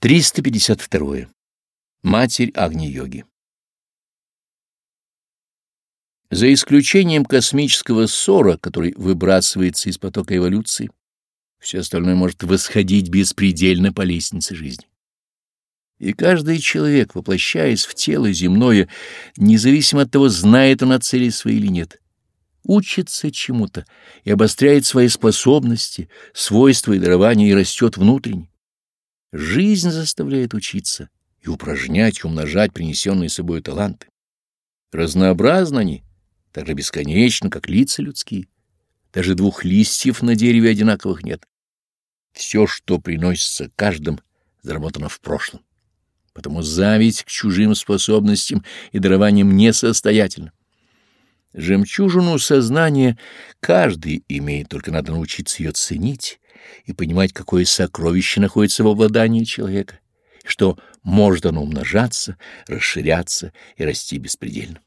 352. Матерь Агни-йоги За исключением космического ссора, который выбрасывается из потока эволюции, все остальное может восходить беспредельно по лестнице жизни. И каждый человек, воплощаясь в тело земное, независимо от того, знает он о цели своей или нет, учится чему-то и обостряет свои способности, свойства и дарования и растет внутренне. Жизнь заставляет учиться и упражнять, и умножать принесенные собой таланты. Разнообразны они, так же бесконечно, как лица людские. Даже двух листьев на дереве одинаковых нет. Все, что приносится каждым, заработано в прошлом. Потому зависть к чужим способностям и дарованиям несостоятельна. Жемчужину сознания каждый имеет, только надо научиться ее ценить и понимать, какое сокровище находится в обладании человека, что может оно умножаться, расширяться и расти беспредельно.